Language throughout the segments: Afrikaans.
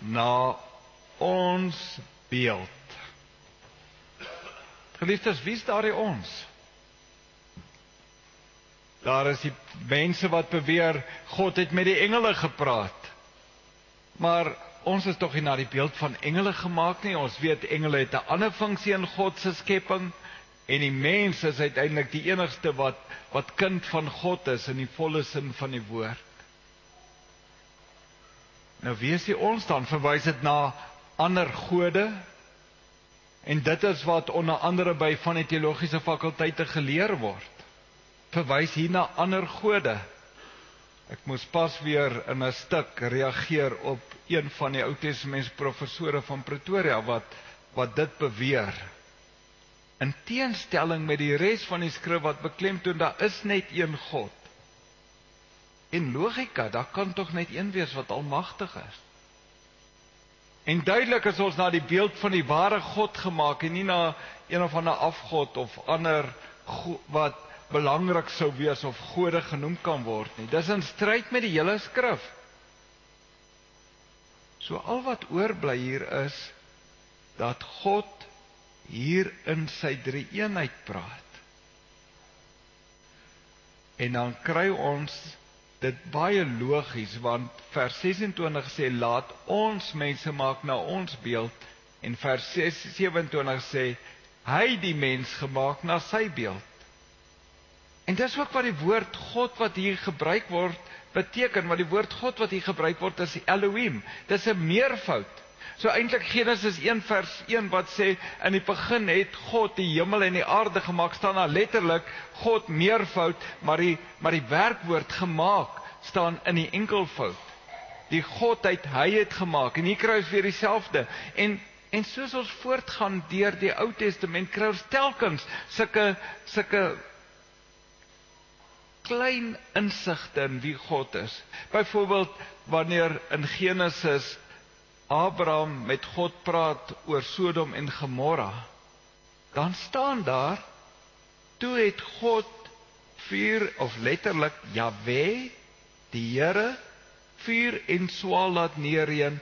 na ons beeld. Geliefdes, wie is daardie ons? Daar is die mense wat beweer God het met die engele gepraat. Maar ons is tog nie na die beeld van engele gemaak nie. Ons weet engele het 'n ander funksie in God se skepping en die mens is uiteindelik die enigste wat wat kind van God is in die volle sin van die woord. Nou wie is ons dan? Verwys dit na ander gode? En dit is wat onder andere by van die teologiese fakulteite geleer word. Verwys hier na ander gode. Ek moes pas weer in 'n stuk reageer op een van die Ou Testamentiese professore van Pretoria wat wat dit beweer. In teenstelling met die res van die skrif wat beklemtoon daar is net een God. En logika, daar kan tog net een wees wat almagtig is. En duidelik is ons na die beeld van die ware God gemaak en nie na een of ander afgod of ander wat belangrik sou wees of gode genoem kan word nie. Dis in stryd met die hele skrif. So al wat oorbly hier is dat God hier in sy drie eenheid praat. En dan kry ons dit baie logies want vers 26 sê laat ons mense maak na ons beeld en vers 27 sê hy die mens gemaak na sy beeld. En dis ook wat die woord God wat hier gebruik word beteken, want die woord God wat hier gebruik word is Elohim. Dis 'n meervoud. So eintlik Genesis 1 vers 1 wat sê in die begin het God die hemel en die aarde gemaak staan daar letterlik God meervoud, maar die maar die werkwoord gemaak staan in die enkelvoud. Die Godheid hy het gemaak en hier kry ons weer dieselfde. En en soos ons voortgaan deur die Ou Testament kry ons telkens sulke sulke klein insigte in wie God is. Byvoorbeeld wanneer in Genesis Abraham met God praat oor Sodom en Gomorra, dan staan daar toe het God vuur of letterlik Jahwe, die Here, vuur en swaal laat neerreën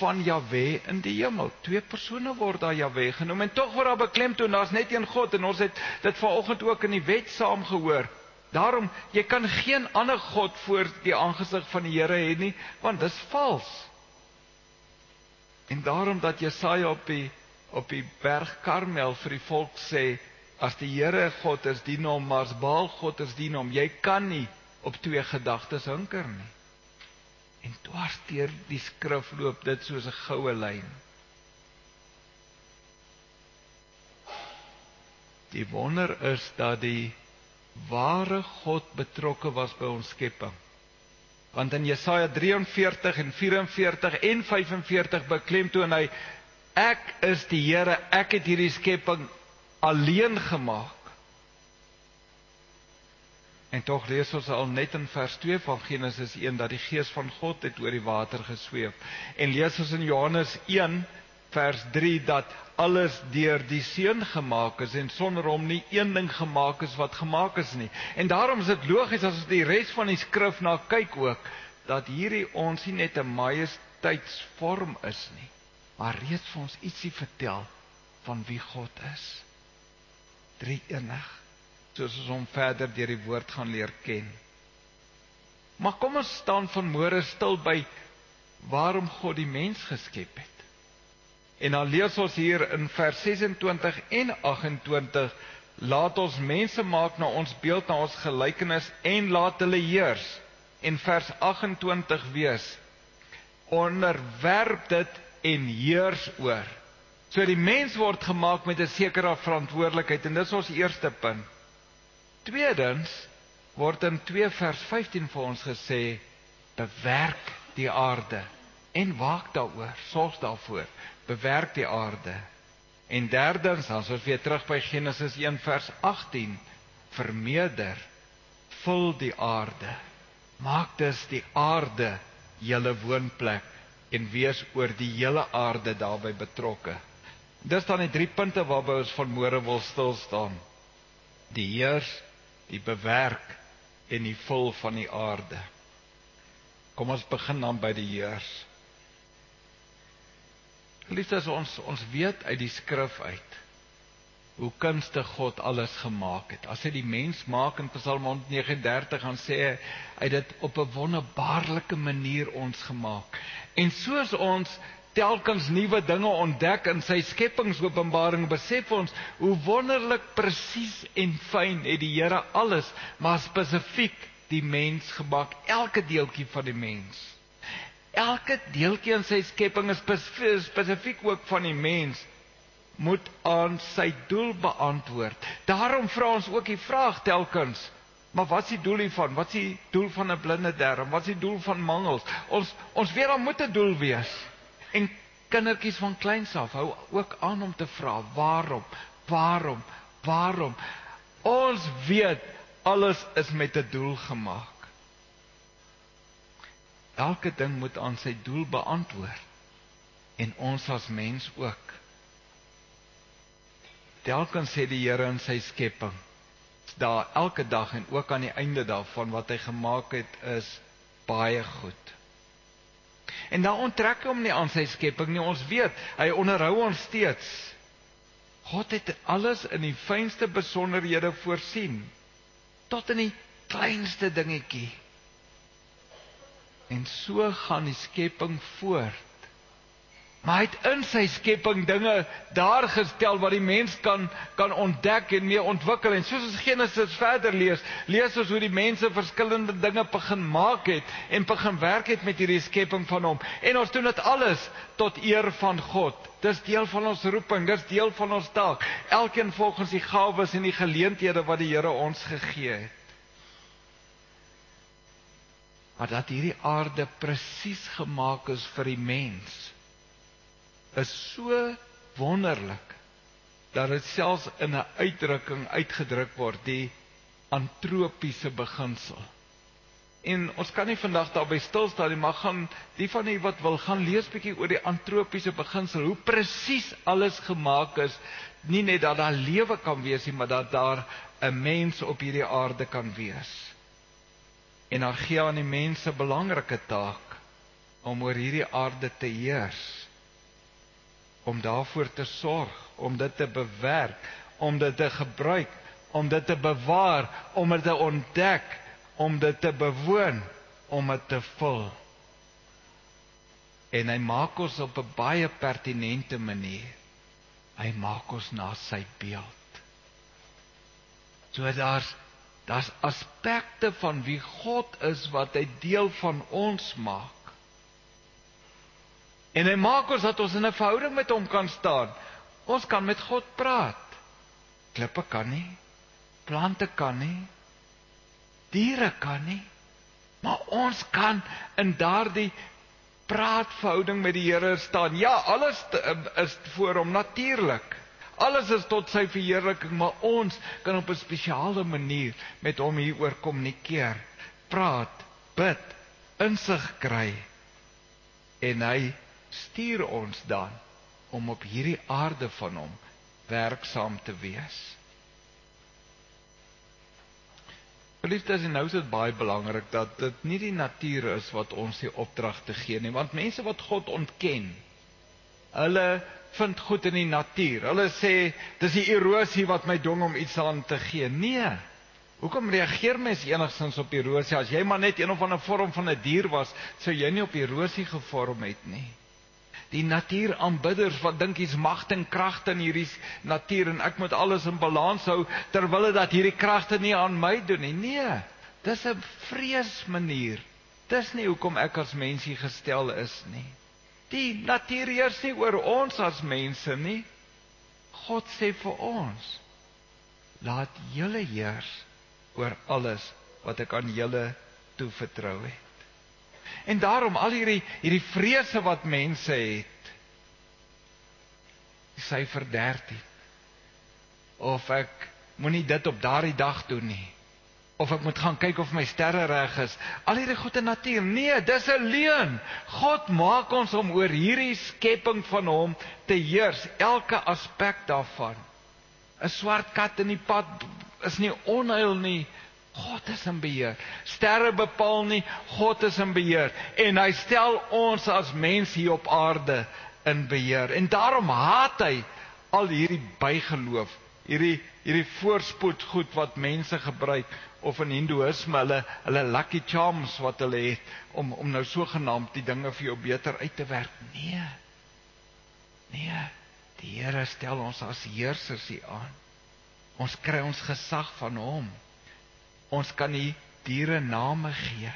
van Jahwe in die hemel. Twee persone word daar Jahwe genoem en tog word daar beklemtoon daar's net een God en ons het dit vanoggend ook in die wet saam gehoor. Daarom jy kan geen ander god voor die aangesig van die Here hê nie, want dis vals. En daarom dat Jesaja op die op die berg Karmel vir die volk sê as die Here God is, dien hom, maar as Baal God is, dien hom. Jy kan nie op twee gedagtes hinker nie. En dwars deur die skrif loop dit soos 'n goue lyn. Die wonder is dat die ware God betrokke was by ons skepping. Want in Jesaja 43 en 44 en 45 beklemtoon hy ek is die Here, ek het hierdie skepping alleen gemaak. En tog lees ons al net in vers 2 van Genesis 1 dat die gees van God het oor die water gesweep. En lees ons in Johannes 1 vers 3 dat alles deur die seun gemaak is en sonder hom nie een ding gemaak is wat gemaak is nie. En daarom is dit logies as ons die res van die skrif na kyk ook dat hierdie ons nie net 'n majesteitsvorm is nie, maar reeds vir ons ietsie vertel van wie God is. Drie enig. Soos ons hom verder deur die woord gaan leer ken. Maar kom ons staan vanmôre stil by waarom God die mens geskep het. En dan lees ons hier in vers 26 en 28 laat ons mense maak na ons beeld na ons gelykenis en laat hulle heers. En vers 28 wees onderwerp dit en heers oor. So die mens word gemaak met 'n sekere verantwoordelikheid en dis ons eerste punt. Tweedens word in 2 vers 15 vir ons gesê bewerk die aarde en waak daaroor, sorg daarvoor bewerk die aarde. En derdens, as ons weer terug by Genesis 1 vers 18, vermeerder, vul die aarde. Maak dus die aarde julle woonplek en wees oor die hele aarde daarbey betrokke. Dis dan die drie punte waarby ons vanmôre wil stil staan. Die heers, die bewerk en die vul van die aarde. Kom ons begin dan by die heers. Liefdes ons ons weet uit die skrif uit hoe kunstig God alles gemaak het. As hy die mens maak in Psalm 139 gaan sê hy uit dit op 'n wonderbaarlike manier ons gemaak. En soos ons telkens nuwe dinge ontdek in sy skepingsopenbaring, besef ons hoe wonderlik presies en fyn het die Here alles, maar spesifiek die mens gemaak, elke deeltjie van die mens. Elke deeltjie in sy skepping is spesifiek ook van die mens moet aan sy doel beantwoord. Daarom vra ons ook die vraag telkens, maar wat is die doel hiervan? Wat is die doel van 'n blinde darm? Wat is die doel van mangels? Ons ons weet daar moet 'n doel wees. En kindertjies van kleins af hou ook aan om te vra, waarom? Waarom? Waarom? Ons weet alles is met 'n doel gemaak. Elke ding moet aan sy doel beantwoord. En ons as mens ook. Telkens sê die Here in sy skepping, daar elke dag en ook aan die einde daarvan wat hy gemaak het is baie goed. En dan onttrek hom nie aan sy skepping nie. Ons weet, hy onderhou ons steeds. God het alles in die fynste besonderhede voorsien tot in die kleinste dingetjie. En so gaan die skepping voort. Maar hy het in sy skepping dinge daar gestel wat die mens kan kan ontdek en mee ontwikkel en soos ons Genesis verder lees, lees ons hoe die mense verskillende dinge begin maak het en begin werk het met hierdie skepping van hom. En ons doen dit alles tot eer van God. Dis deel van ons roeping, dis deel van ons taak. Elkeen volgens die gawes en die geleenthede wat die Here ons gegee het. Maar dat hierdie aarde presies gemaak is vir die mens is so wonderlik dat dit selfs in 'n uitdrukking uitgedruk word die antropiese beginsel. En ons kan nie vandag daarby stil staan nie, maar gaan die van u wat wil gaan lees bietjie oor die antropiese beginsel, hoe presies alles gemaak is, nie net dat daar lewe kan wees nie, maar dat daar 'n mens op hierdie aarde kan wees. En dan gee aan die mense belangrike taak om oor hierdie aarde te heers om daarvoor te sorg, om dit te bewerk, om dit te gebruik, om dit te bewaar, om dit te ontdek, om dit te bewoon, om dit te vul. En hy maak ons op 'n baie pertinente manier. Hy maak ons na sy beeld. So daar's daar's aspekte van wie God is wat hy deel van ons maak. En hy maak ons dat ons in 'n verhouding met hom kan staan. Ons kan met God praat. Klippe kan nie. Plante kan nie. Diere kan nie. Maar ons kan in daardie praatverhouding met die Here staan. Ja, alles is voor hom natuurlik. Alles is tot sy verheerliking, maar ons kan op 'n spesiale manier met hom hieroor kommunikeer, praat, bid, insig kry. En hy stuur ons dan om op hierdie aarde van hom werksaam te wees. Liefdes en nou is dit baie belangrik dat dit nie die natuur is wat ons die opdrag te gee nie, want mense wat God ontken, hulle vind goed in die natuur. Hulle sê dis die erosie wat my dwing om iets aan te gee. Nee. Hoekom reageer mens enigstens op erosie as jy maar net een of ander vorm van 'n dier was, sou jy nie op erosie gevorm het nie die natuuraanbidders wat dink hier's magte en kragte in hierdie natuur en ek moet alles in balans hou terwyl dit hierdie kragte nie aan my doen nie. Nee, dis 'n vreesmanier. Dis nie hoekom ek as mensie gestel is nie. Die natuur heers nie oor ons as mense nie. God sê vir ons: Laat julle heers oor alles wat ek aan julle toevertrou het. En daarom al hierdie hierdie vrese wat mense het. Syfer 13. Of ek moenie dit op daardie dag doen nie. Of ek moet gaan kyk of my sterre reg is. Al hierdie goeie natuur. Nee, dis 'n leuen. God maak ons om oor hierdie skepping van hom te heers, elke aspek daarvan. 'n Swart kat in die pad is nie onheil nie. God is in beheer. Sterre bepaal nie, God is in beheer en hy stel ons as mens hier op aarde in beheer. En daarom haat hy al hierdie bygeloof, hierdie hierdie voorspoed goed wat mense gebruik of in hindoeïsme hulle hulle lucky charms wat hulle het om om nou sogenaamd die dinge vir jou beter uit te werk. Nee. Nee. Die Here stel ons as heersers hier aan. Ons kry ons gesag van hom. Ons kan die diere name gee.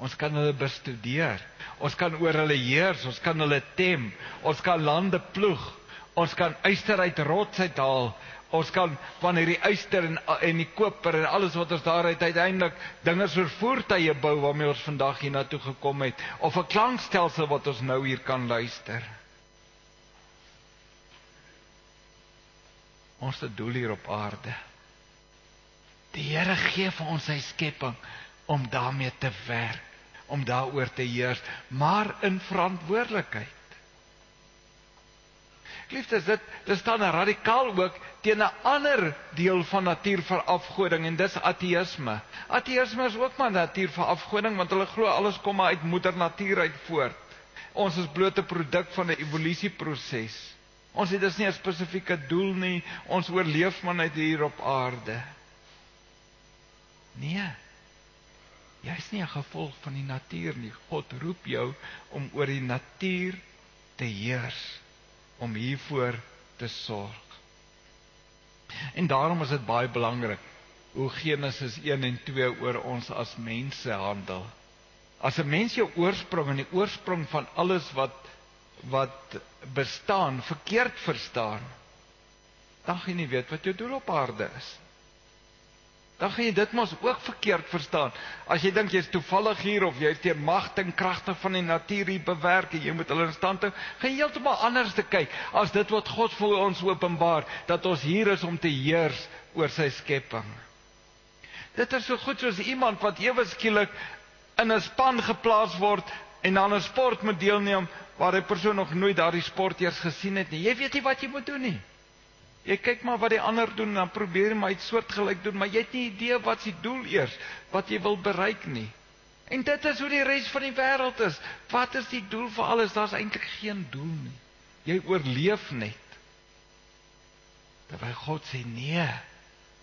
Ons kan hulle bestudeer. Ons kan oor hulle heers, ons kan hulle tem. Ons kan lande ploeg. Ons kan yster uit rots uithaal. Ons kan van hierdie yster en en die koper en alles wat ons daar uit uiteindelik dinge soos voertuie bou waarmee ons vandag hiernatoe gekom het of 'n klankstelsel wat ons nou hier kan luister. Ons het doel hier op aarde. Die Here gee vir ons sy skepping om daarmee te werk, om daaroor te heers, maar in verantwoordelikheid. Liefdes, dit dit staan radikaal ook teen 'n ander deel van natuurverafgoding en dis ateïsme. Ateïsme is ook maar natuurverafgoding want hulle glo alles kom uit moeder natuur uit voort. Ons is bloot 'n produk van 'n evolusieproses. Ons het dus nie 'n spesifieke doel nie. Ons oorleef maar net hier op aarde. Nee. Jy's nie 'n gevolg van die natuur nie. God roep jou om oor die natuur te heers om hiervoor te sorg. En daarom is dit baie belangrik hoe Genesis 1 en 2 oor ons as mense handel. As 'n mens jou oorsprong en die oorsprong van alles wat wat bestaan verkeerd verstaan, dan gaan jy nie weet wat jou doel op aarde is nie dan gaan jy dit mos ook verkeerd verstaan. As jy dink jy's toevallig hier of jy's deur magte en kragte van die natuur hier bewerk en jy moet hulle in stand hou, gaan jy heeltemal anders te kyk as dit wat God vir ons openbaar dat ons hier is om te heers oor sy skepping. Dit is so goed soos iemand wat ewe skielik in 'n span geplaas word en aan 'n sport moet deelneem waar 'n persoon nog nooit daardie sport eers gesien het nie. Jy weet nie wat jy moet doen nie. Jy kyk maar wat die ander doen en dan probeer jy maar iets soortgelyk doen, maar jy het nie idee wat se doel eers, wat jy wil bereik nie. En dit is hoe die res van die wêreld is. Wat is die doel vir alles? Daar's eintlik geen doel nie. Jy oorleef net. Terwyl God sê nee,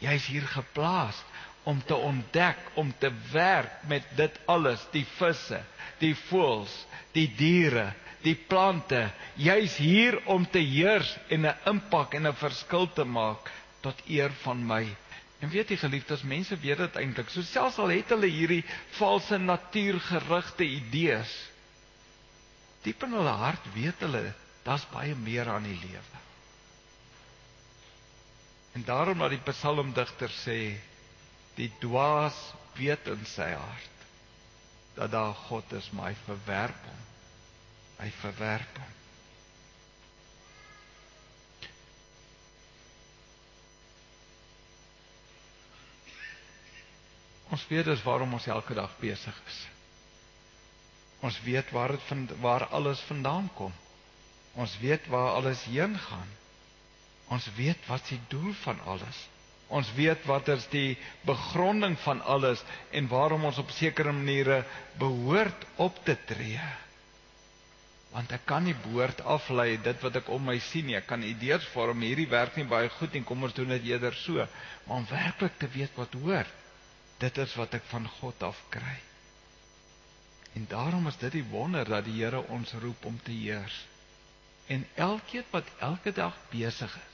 jy's hier geplaas om te ontdek, om te werk met dit alles, die visse, die voëls, die diere, die plante, jy's hier om te heers en 'n impak en 'n verskil te maak tot eer van my. En weet jy geliefdes, mense weet dit eintlik. So selfs al het hulle hierdie valse natuurgerigte idees, diep in hulle hart weet hulle daar's baie meer aan die lewe. En daarom dat die psalmdigter sê, die dwaas weet in sy hart dat daar God is, maar hy verwerp hom hy verwerp hom. Ons weet dus waarom ons elke dag besig is. Ons weet waar dit van waar alles vandaan kom. Ons weet waar alles heen gaan. Ons weet wat se doel van alles. Ons weet wat is die begronding van alles en waarom ons op sekere maniere behoort op te tree want ek kan nie behoort aflei dit wat ek om my sien nie. Ek kan idees vorm hierdie werk nie baie goed en kom ons doen dit eerder so. Maar om werklik te weet wat hoor, dit is wat ek van God af kry. En daarom is dit die wonder dat die Here ons roep om te heers. En elkeen wat elke dag besig is.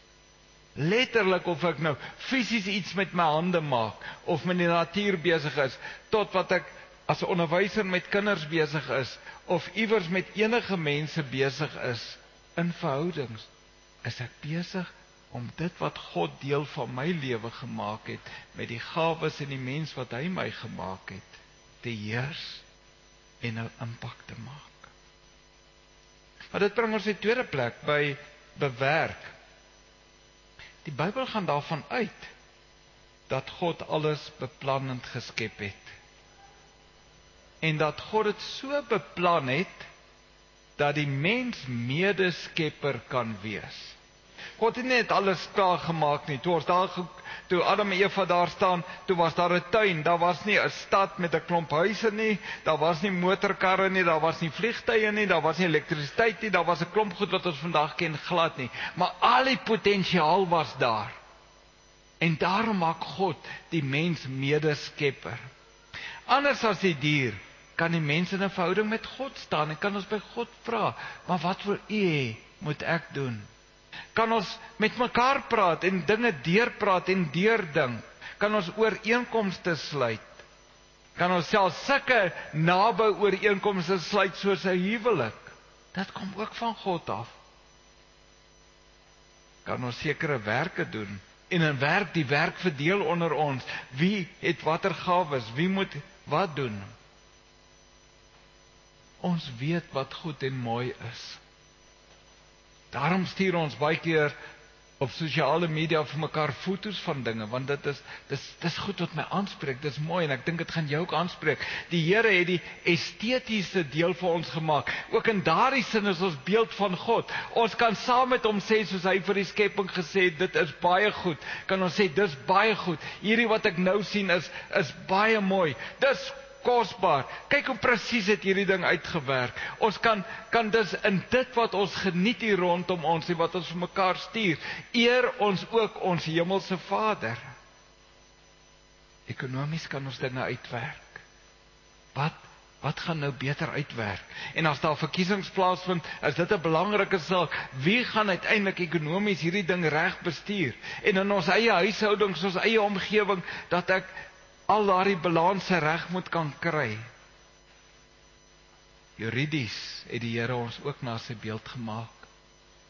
Letterlik of ek nou fisies iets met my hande maak of met die natuur besig is tot wat ek as 'n onderwyser met kinders besig is of iewers met enige mense besig is in verhoudings, is ek besig om dit wat God deel van my lewe gemaak het met die gawes en die mens wat hy my gemaak het te heers en 'n impak te maak. Maar dit bring ons in tweede plek by bewerk. Die Bybel gaan daarvan uit dat God alles beplannend geskep het en dat God dit so beplan het dat die mens medeskepper kan wees. God het net alles klaar gemaak nie. Toe ons daar toe Adam en Eva daar staan, toe was daar 'n tuin. Daar was nie 'n stad met 'n klomp huise nie. Daar was nie motorkarre nie, daar was nie vliegtye nie, daar was nie elektrisiteit nie. Daar was 'n klomp goed wat ons vandag ken glad nie. Maar al die potensiaal was daar. En daarom maak God die mens medeskepper. Anders as die dier kan die mens in 'n verhouding met God staan en kan ons by God vra, "Maar wat wil U hê moet ek doen?" kan ons met mekaar praat en dinge deurpraat en deurdink. Kan ons ooreenkomste sluit. Kan ons self sulke naby ooreenkomste sluit soos 'n huwelik. Dit kom ook van God af. Kan ons sekere werke doen en in werk die werk verdeel onder ons. Wie het watter gawes? Wie moet wat doen? Ons weet wat goed en mooi is. Daarom stuur ons baie keer op sosiale media vir mekaar foto's van dinge want dit is dis dis goed wat my aanspreek. Dis mooi en ek dink dit gaan jou ook aanspreek. Die Here het die estetiese deel vir ons gemaak. Ook in daardie sin is ons beeld van God. Ons kan saam met hom sê soos hy vir die skepping gesê het, dit is baie goed. Kan ons sê dis baie goed. Hierdie wat ek nou sien is is baie mooi. Dis kosbaar. Kyk hoe presies het hierdie ding uitgewerk. Ons kan kan dus in dit wat ons geniet hier rondom ons en wat ons vir mekaar stuur, eer ons ook ons hemelse Vader. Ekonomies kan ons dinge uitwerk. Wat wat gaan nou beter uitwerk? En as daar verkiesings plaasvind, is dit 'n belangrike saak. Wie gaan uiteindelik ekonomies hierdie ding reg bestuur? En in ons eie huishoudings, ons eie omgewing dat ek al daardie balanse reg moet kan kry. Juridies het die Here ons ook na sy beeld gemaak.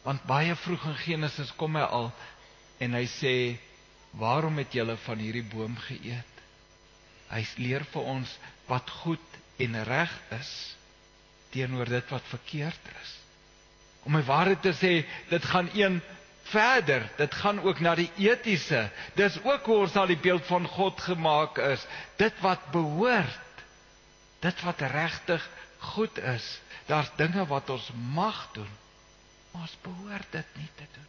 Want baie vroeg in Genesis kom hy al en hy sê, "Waarom het julle van hierdie boom geëet?" Hy leer vir ons wat goed en reg is teenoor dit wat verkeerd is. Om my waarheid te sê, dit gaan een verder. Dit gaan ook na die etiese. Dis ook hoe ons na die beeld van God gemaak is. Dit wat behoort. Dit wat regtig goed is. Daar's dinge wat ons mag doen. Maar ons behoort dit nie te doen.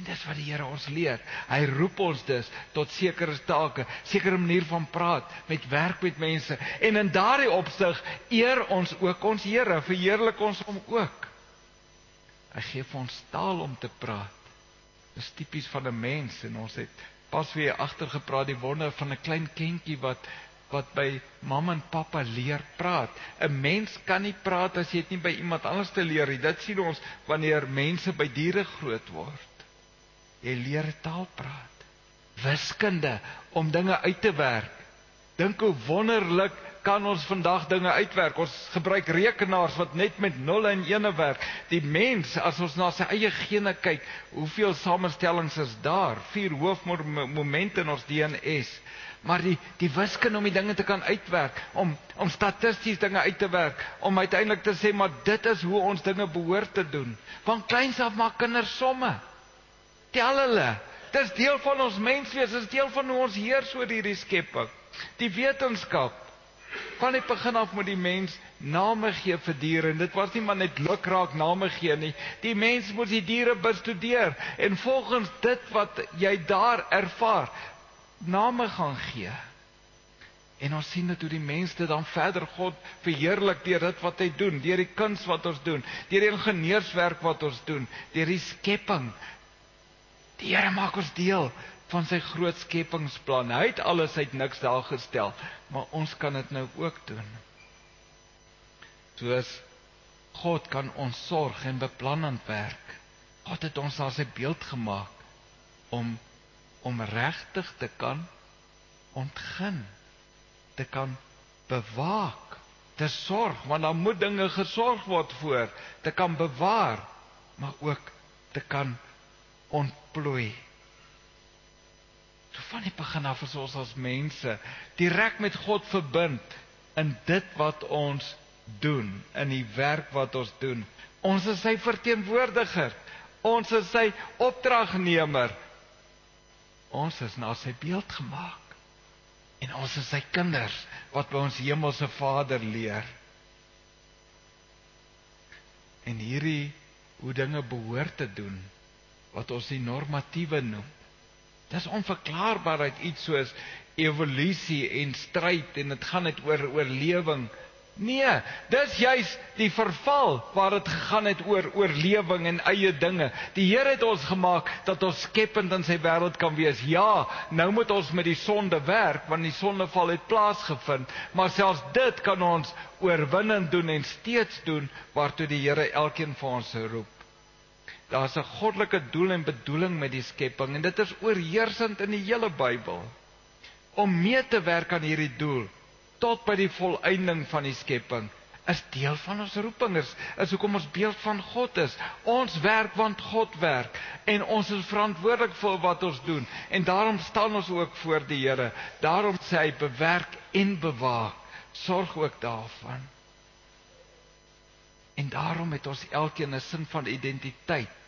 En dis wat die Here ons leer. Hy roep ons dus tot sekere take, sekere manier van praat, met werk met mense. En in daardie opsig eer ons ook ons Here, verheerlik ons hom ook. Hy gee vir ons taal om te praat. Dis tipies van 'n mens en ons het pas weer agtergepraat die wonder van 'n klein kindjie wat wat by mamma en pappa leer praat. 'n Mens kan nie praat as jy dit nie by iemand anders te leer nie. Dit sien ons wanneer mense by diere groot word. Jy leer taal praat. Wiskunde om dinge uit te werk. Dink hoe wonderlik kan ons vandag dinge uitwerk. Ons gebruik rekenaars wat net met nulle en ene werk. Die mens, as ons na sy eie gene kyk, hoeveel samestellings is daar? Vier hoofmomente in ons DNS. Maar die die wiskunde om die dinge te kan uitwerk, om om statisties dinge uit te werk, om uiteindelik te sê maar dit is hoe ons dinge behoort te doen. Van kleins af maak kinders somme. Tel hulle. Dis deel van ons menswees, dis deel van hoe ons heers oor hierdie skepping. Die wetenskap Van die begin af moet die mens name gee vir diere en dit was nie maar net lukraak name gee nie. Die mens moet die diere bestudeer en volgens dit wat jy daar ervaar, name gaan gee. En ons sien dit hoe die mens dit dan verder God verheerlik deur dit wat hy doen, deur die kuns wat ons doen, deur die ingenieurswerk wat ons doen, deur die skepping. Die Here maak ons deel van sy groot skepingsplan. Hy het alles uit niks daar gestel, maar ons kan dit nou ook doen. Soos God kan ons sorg en beplannend werk. God het ons na sy beeld gemaak om om regtig te kan ontgin, te kan bewaak, te sorg, want dan moet dinge gesorg word voor, te kan bewaar, maar ook te kan ontplooi. So van die begin af is ons as mense direk met God verbind in dit wat ons doen, in die werk wat ons doen. Ons is sy verteenwoordiger. Ons is sy opdragnemer. Ons is na sy beeld gemaak. En ons is sy kinders wat by ons hemelse Vader leer. En hierdie hoe dinge behoort te doen wat ons die normatiewe noem. Dis onverklaarbaar uit iets soos evolusie en stryd en dit gaan net oor oorlewing. Nee, dis juis die verval waar dit gegaan het oor oorlewing en eie dinge. Die Here het ons gemaak dat ons skepend in sy wêreld kan wees. Ja, nou moet ons met die sonde werk want die sondeval het plaasgevind, maar selfs dit kan ons oorwinning doen en steeds doen waartoe die Here elkeen van ons roep. Daar's 'n goddelike doel en bedoeling met die skepping en dit is oorheersend in die hele Bybel. Om mee te werk aan hierdie doel tot by die volëinding van die skepping is deel van ons roeping is, is hoekom ons beeld van God is. Ons werk want God werk en ons is verantwoordelik vir wat ons doen en daarom staan ons ook voor die Here. Daarom sê hy bewerk en bewaak. Sorg ook daarvan. En daarom het ons elkeen 'n sin van identiteit.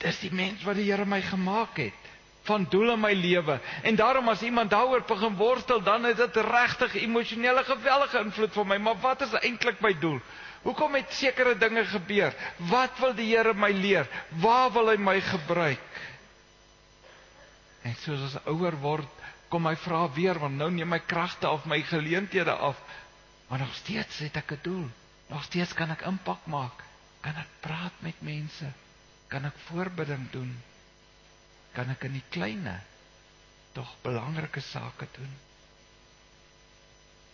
Dis die mens wat die Here my gemaak het van doel in my lewe. En daarom as iemand daaroor begin worstel, dan is dit regtig emosionele geweldige invloed vir my. Maar wat is eintlik my doel? Hoekom het sekere dinge gebeur? Wat wil die Here my leer? Waar wil hy my gebruik? En soos ons ouer word, kom my vra weer want nou neem my kragte af, my geleenthede af. Maar nog steeds het ek 'n doel. Nog steeds kan ek impak maak. Kan ek praat met mense? Kan ek voorbidding doen? kan ek in die kleine tog belangrike sake doen.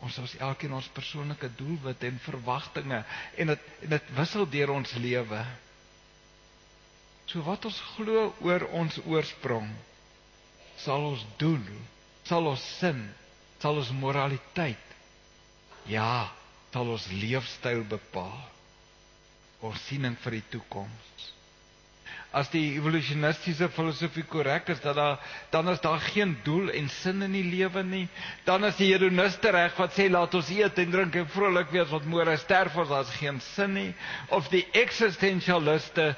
Ons het elkeen ons persoonlike doelwitte en verwagtinge en dit en dit wissel deur ons lewe. So wat ons glo oor ons oorsprong sal ons doen, sal ons sin, sal ons moraliteit ja, sal ons leefstyl bepaal. Ons siening vir die toekoms as die evolutionistiese filosofie korrek is dat daar dan is daar geen doel en sin in die lewe nie. Dan is die hedoniste reg wat sê laat ons eet en drink en vrolik wees want môre sterf ons, daar's geen sin nie. Of die existentialiste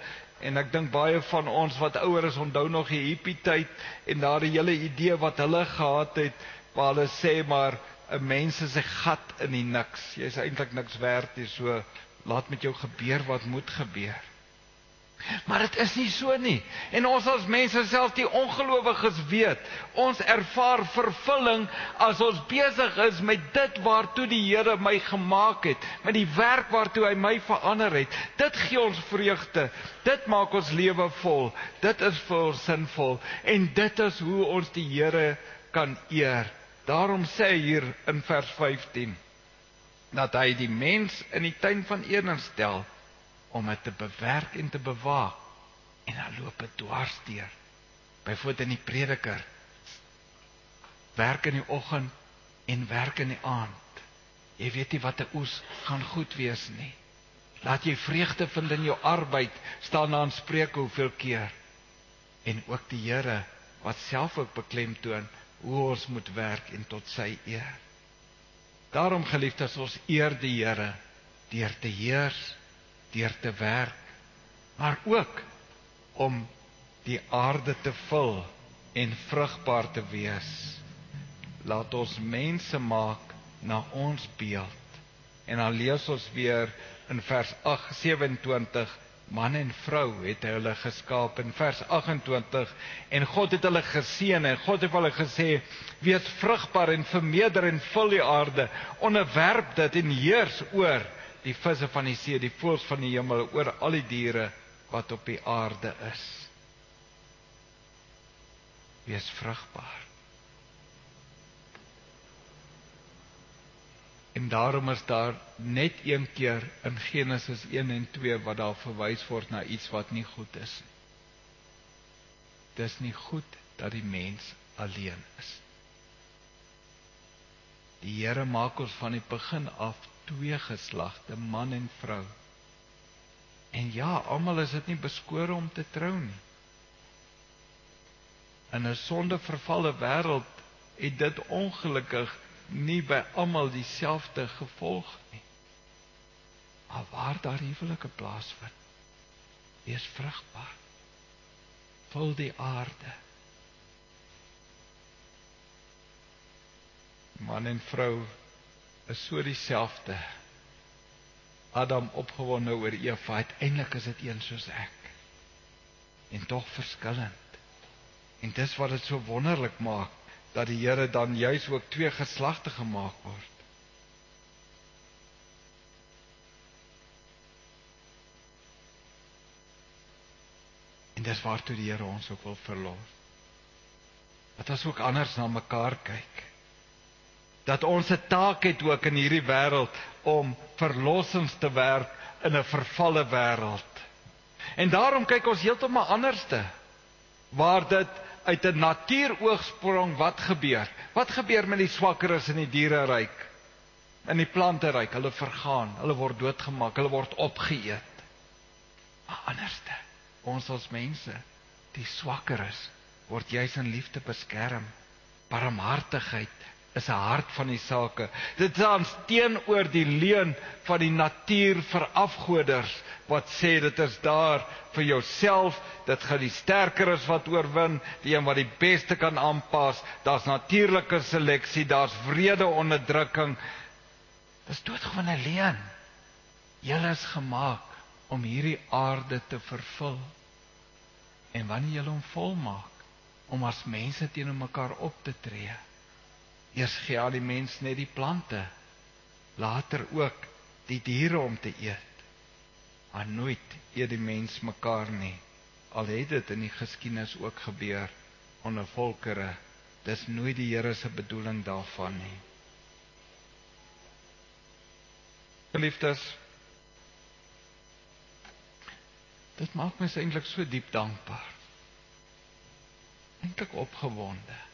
en ek dink baie van ons wat ouer is onthou nog die hippie tyd en daardie hele idee wat hulle gehad het waar hulle sê maar 'n mens is 'n gat in die niks. Jy's eintlik niks werd nie, so laat met jou gebeur wat moet gebeur. Maar dit is nie so nie. En ons as mense self die ongelowiges weet, ons ervaar vervulling as ons besig is met dit waartoe die Here my gemaak het, met die werk waartoe hy my verander het. Dit gee ons vreugde. Dit maak ons lewe vol. Dit is vir ons sinvol en dit is hoe ons die Here kan eer. Daarom sê hy hier in vers 15 dat hy die mens in die tuin van Eden stel om dit te bewerk en te bewaak en dan loop dit dwars deur. Byvoorbeeld in die prediker werk in die oggend en werk in die aand. Jy weet nie wat 'n oes gaan goed wees nie. Laat jy vreugde vind in jou arbeid, staan daar in Spreuke hoeveel keer. En ook die Here wat self ook beklemtoon hoe ons moet werk en tot sy eer. Daarom geliefdes, ons eer die Here deur te heers deur te werk, maar ook om die aarde te vul en vrugbaar te wees. Laat ons mense maak na ons beeld. En dan lees ons weer in vers 8:27 Man en vrou het hy hulle geskaap in vers 28 en God het hulle geseën en God het hulle gesê wees vrugbaar en vermeerder en vul die aarde onderwerp dit en heers oor die visse van die see, die voëls van die hemel, oor al die diere wat op die aarde is. Wees vrugbaar. En daarom is daar net een keer in Genesis 1 en 2 wat daar verwys word na iets wat nie goed is nie. Dis nie goed dat die mens alleen is. Die Here maak ons van die begin af twee geslagte, man en vrou. En ja, almal is dit nie beskore om te trou nie. In 'n sondevervalle wêreld het dit ongelukkig nie by almal dieselfde gevolg nie. Maar waar daar huwelike plaasvind, wees vrugbaar. Vul die aarde. Man en vrou is so dieselfde. Adam opgewonde oor Eva, uiteindelik is dit een soos ek. en tog verskillend. En dis wat dit so wonderlik maak dat die Here dan juis ook twee geslagte gemaak word. En dis waartoe die Here ons ook wil verlos. Dat ons ook anders na mekaar kyk. Dat ons 'n taak het ook in hierdie wêreld om verlossings te werk in 'n vervalle wêreld. En daarom kyk ons heeltemal anderste. Waar dit uit 'n natuuroogsprong wat gebeur? Wat gebeur met die swakkeres in die diereryk? In die planteryk, hulle vergaan, hulle word doodgemaak, hulle word opgeëet. Maar anderste, ons as mense, die swakkeres word juis in liefde beskerm. Barmhartigheid is 'n hart van die sake. Dit staan teenoor die leuen van die natuur vir afgoders wat sê dit is daar vir jouself, dit gaan die sterkeres wat oorwin, die een wat die beste kan aanpas. Daar's natuurlike seleksie, daar's wrede onderdrukking. Dis doodgewone leuen. Julle is gemaak om hierdie aarde te vervul. En wanneer jy hom volmaak om as mense teenoor mekaar op te tree, Eers gee al die mens net die plante, later ook die diere om te eet. Maar nooit eet die mens mekaar nie. Al het dit in die geskiedenis ook gebeur onder volkere. Dis nooit die Here se bedoeling daarvan nie. Geliefdes, dit maak my eintlik so diep dankbaar. Eintlik opgewonde.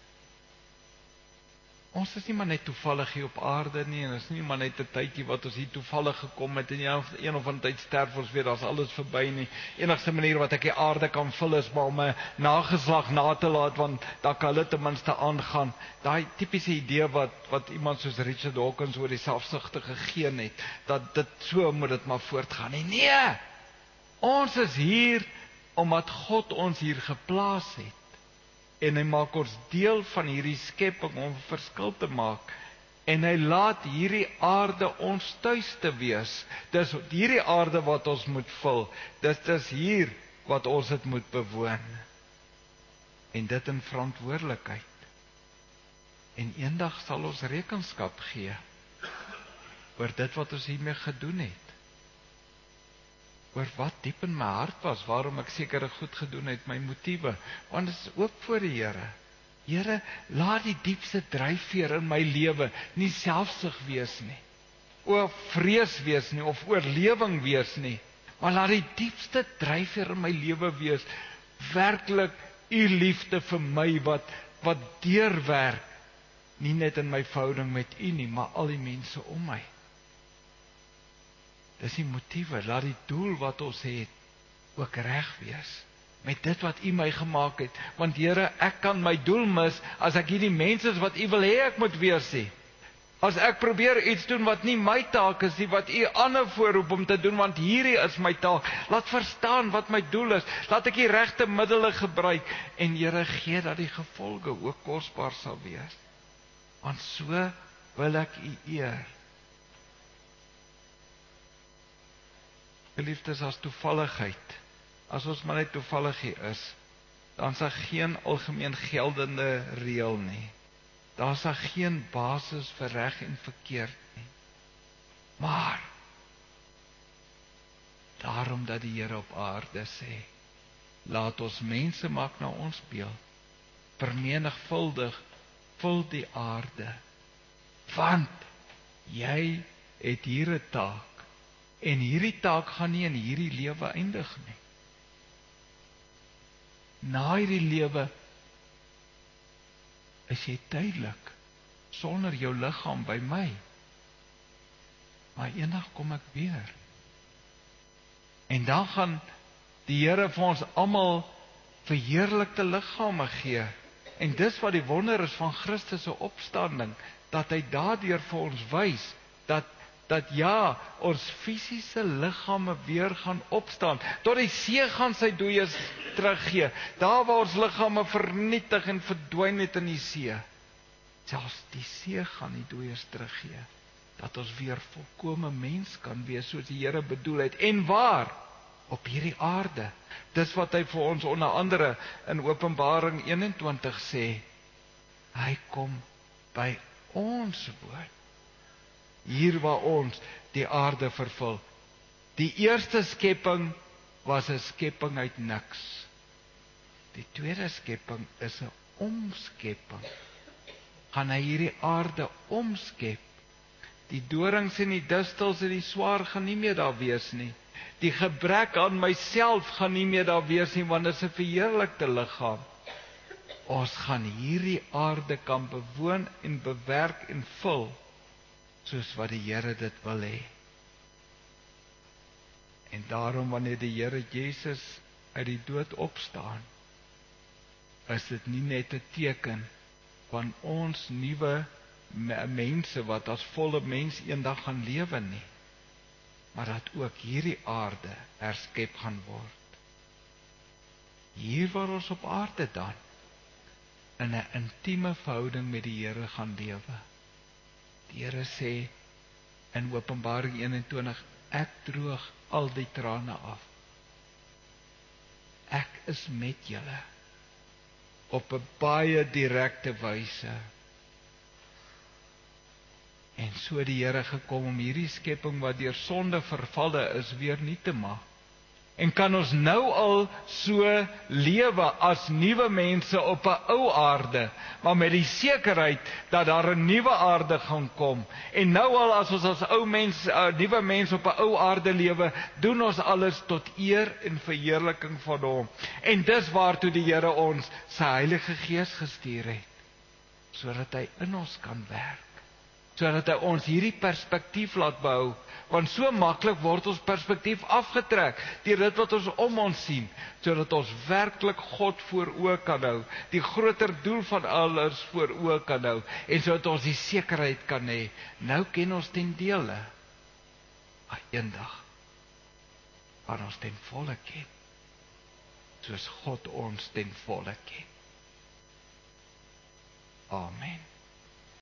Ons is nie maar net toevallig hier op aarde nie en ons is nie maar net 'n tydjie wat ons hier toevallig gekom het en een of een of ander tyd sterf ons weer, daar's alles verby nie. Enigste manier wat ek die aarde kan vul is maar om 'n nageslag na te laat want dan kan hulle ten minste aangaan. Daai tipiese idee wat wat iemand soos Richard Dawkins oor die selfsugtige geen het, dat dit so moet dit maar voortgaan nie. Nee. Ons is hier omdat God ons hier geplaas het en hy maak ons deel van hierdie skepping om 'n verskil te maak en hy laat hierdie aarde ons tuis te wees. Dis hierdie aarde wat ons moet vul. Dit is hier wat ons dit moet bewoon. En dit in verantwoordelikheid. En eendag sal ons rekenskap gee oor dit wat ons hiermee gedoen het oor wat diep in my hart was, waarom ek sekere goed gedoen het, my motiewe, want dit is ook voor die Here. Here, laat die diepste dryfveer in my lewe nie selfsug wees nie. Of vrees wees nie of oorlewing wees nie, maar laat die diepste dryfveer in my lewe wees werklik u liefde vir my wat wat deurwerk nie net in my verhouding met u nie, maar al die mense om my. Dis die motiewe, laat die doel wat ons het ook reg wees met dit wat U my gemaak het. Want Here, ek kan my doel mis as ek hierdie mense is wat U wil hê ek moet wees nie. As ek probeer iets doen wat nie my taak is nie, wat U ander voorroep om te doen want hierdie is my taak. Laat verstaan wat my doel is. Laat ek die regte middele gebruik en Here gee dat die gevolge ook kosbaar sal wees. Want so wil ek U eer. Geliefdes as toevalligheid. As ons maar net toevallig hier is, dan's daar geen algemeen geldende reël nie. Daar's daar geen basis vir reg en verkeerd nie. Maar daarom dat die Here op aarde sê, laat ons mense maak na ons beeld, vermenigvuldig vul die aarde. Want jy het hier 'n taak En hierdie taak gaan nie in hierdie lewe eindig nie. Na hierdie lewe is jy tydelik sonder jou liggaam by my. Maar eendag kom ek weer. En dan gaan die Here vir ons almal verheerlikte liggame gee. En dis wat die wonder is van Christus se opstanding, dat hy daardeur vir ons wys dat dat ja, ons fisiese liggame weer gaan opstaan. Tot die see gaan sy dooies teruggee. Daar waar ons liggame vernietig en verdwyn het in die see. Selfs die see gaan die dooies teruggee dat ons weer volkomme mens kan wees soos die Here bedoel het. En waar? op hierdie aarde. Dis wat hy vir ons onder andere in Openbaring 21 sê. Hy kom by ons woon. Hier waar ons die aarde vervul. Die eerste skepping was 'n skepping uit niks. Die tweede skepping is 'n omskepping. Gaan hy hierdie aarde omskep? Die dorings en die distels en die swaar gaan nie meer daar wees nie. Die gebrek aan myself gaan nie meer daar wees nie want dit is 'n verheerlikte liggaam. Ons gaan hierdie aarde kan bewoon en bewerk en vul soos wat die Here dit wil hê. En daarom wanneer die Here Jesus uit die dood opstaan, is dit nie net 'n teken van ons nuwe mense wat as volle mens eendag gaan lewe nie maar dat ook hierdie aarde herskep gaan word hier waar ons op aarde dan in 'n intieme verhouding met die Here gaan lewe die Here sê in Openbaring 21 ek droog al die trane af ek is met julle op 'n baie direkte wyse En so die Here gekom om hierdie skepping wat deur sonde vervalle is weer nuut te maak. En kan ons nou al so lewe as nuwe mense op 'n ou aarde, maar met die sekerheid dat daar 'n nuwe aarde gaan kom. En nou al as ons as ou mense, 'n nuwe mens op 'n ou aarde lewe, doen ons alles tot eer en verheerliking van Hom. En dis waartoe die Here ons sy Heilige Gees gestuur het, sodat hy in ons kan werk sodat hy ons hierdie perspektief laat behou want so maklik word ons perspektief afgetrek deur dit wat ons om ons sien sodat ons werklik God voor oë kan hou die groter doel van alles voor oë kan hou en sodat ons die sekerheid kan hê. Nou ken ons ten dele maar eendag gaan ons ten volle ken soos God ons ten volle ken. Amen